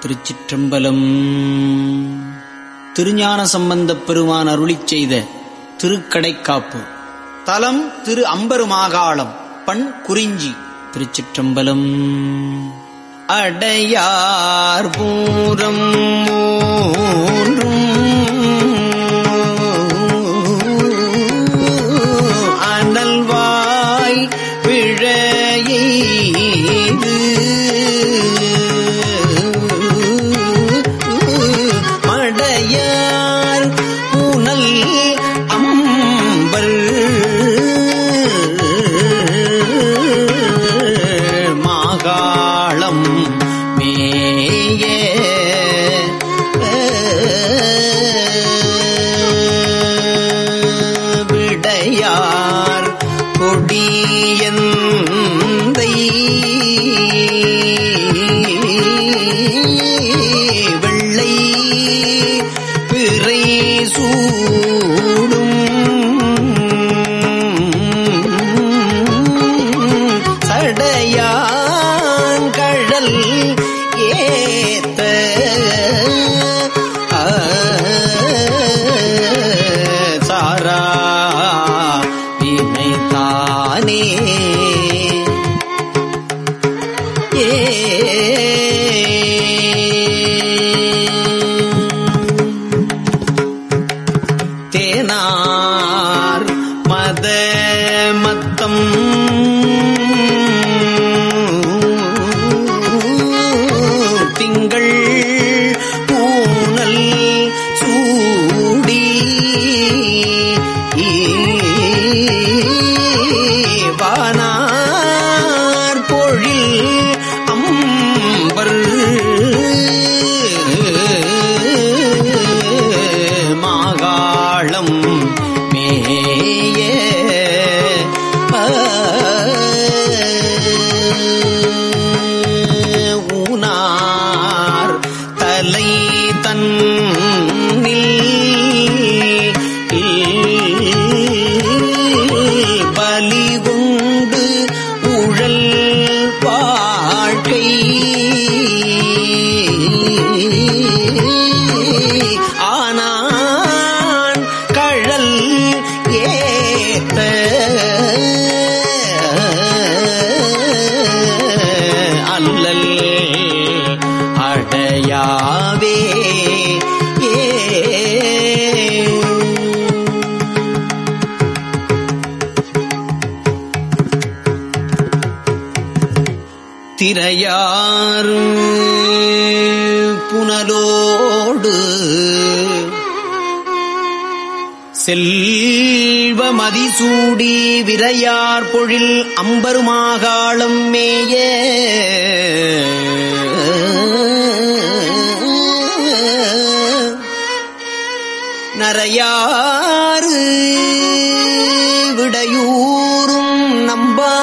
திருச்சிற்றம்பலம். திருஞான சம்பந்தப் பெருமான் அருளிச் செய்த திருக்கடைக்காப்பு. தலம் திரு அம்பருமாகாளம் பண் குறிஞ்சி திருச்சிற்றம்பலம். அடையார் பூரம் மூன்றும் வீழ்வ மதிசூடி விரையார் பொழில் அம்பருமாகாளம் மேய. நரையாறு விடையூறும் நம்பான்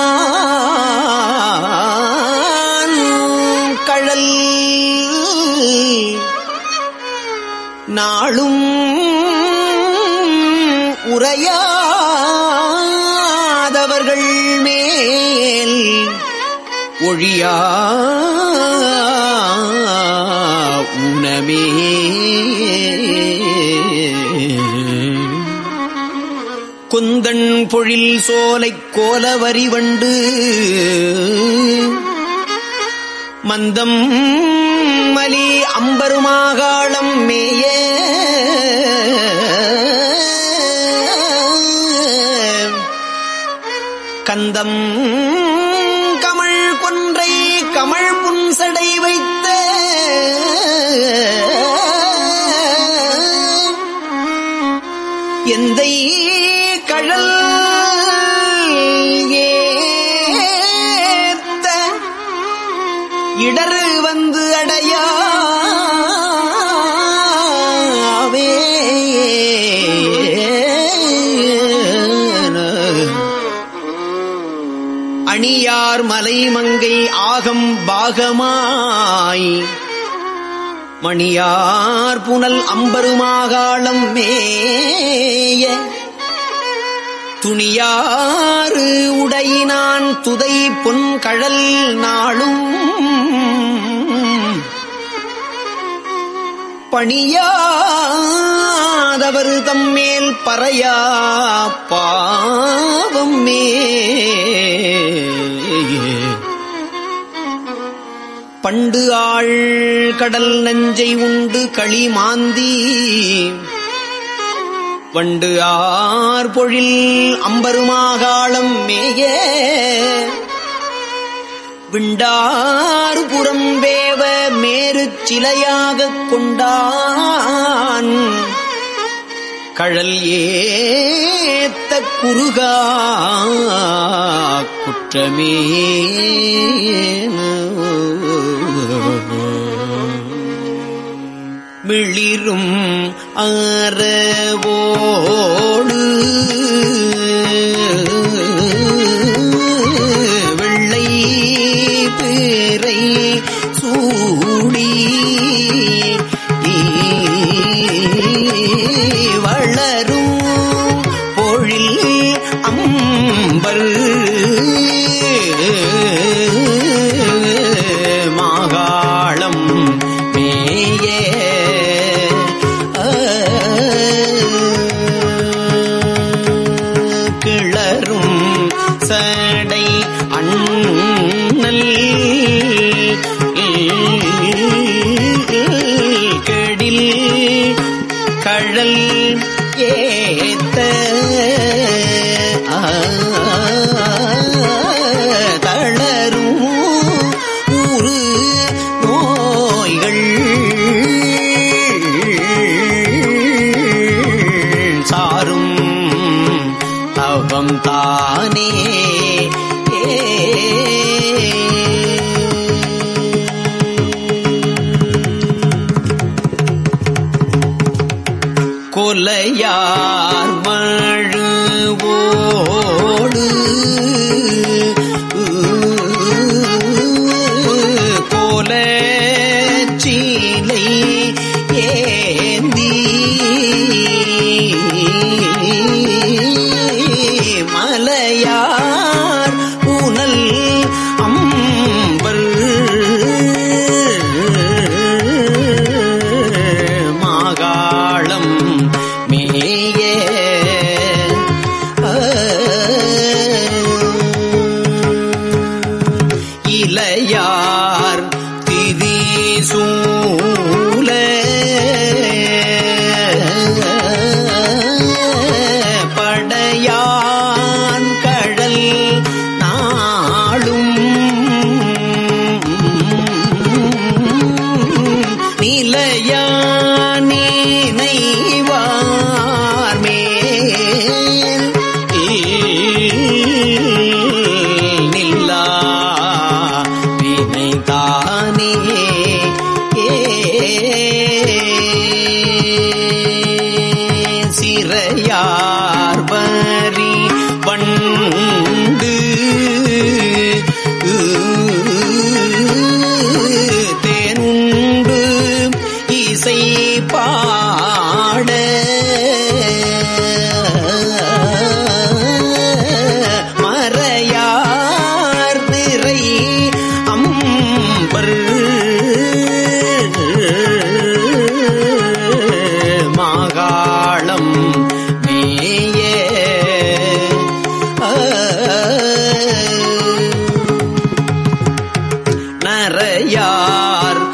கழல் நாளும் உரையாதவர்கள் மேல் ஒழியா உணமே. குந்தன் பொழில் சோலைக் கோலவரி வண்டு மந்தம் மலி அம்பருமாகாளம் மேய கந்தம் அணியார் மலைமங்கை ஆகம் பாகமாய். மணியார் புனல் அம்பருமாகாளம் மேய. துணியாறு உடையினான் துதை பொன்கழல் நாளும். பணியாதவர் தம்மேல் பறையா பாவம் மே. பண்டு ஆள் கடல் நஞ்சை உண்டு களி மாந்தி. வண்டு ஆர் பொழில் அம்பருமாகாளம் மேய விண்டாறு புறம் வேவ மேரு சிலையாகக் கொண்டான். கழல் ஏத்த குறுகா குற்றமே. மிளிரும் அறவோடு கொலையார் மறையார்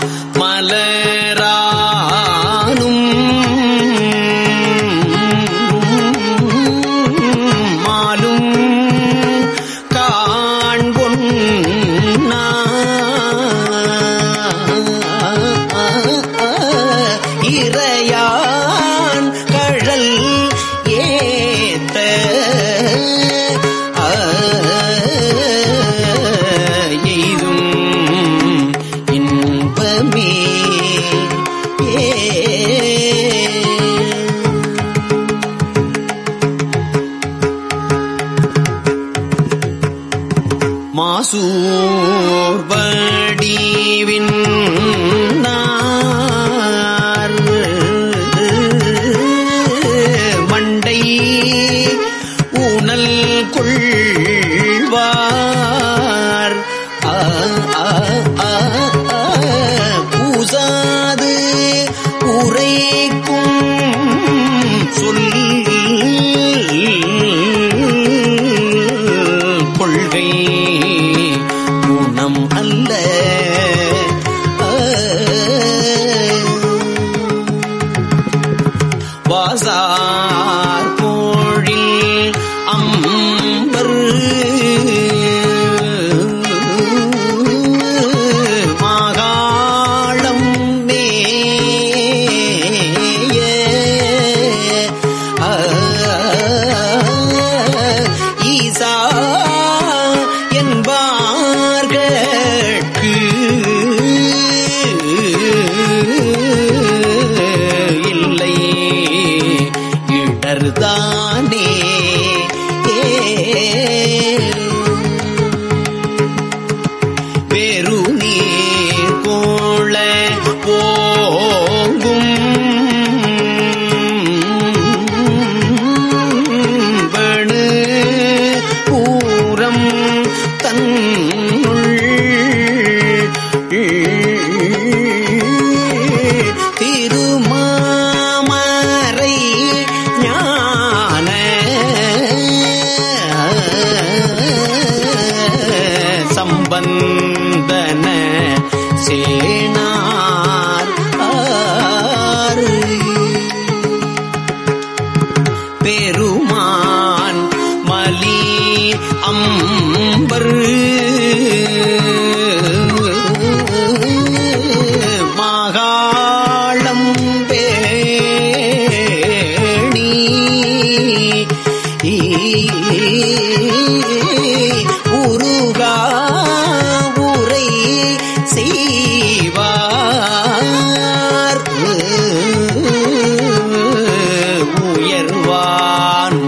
அடைவான்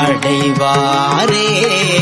அடைவாரே.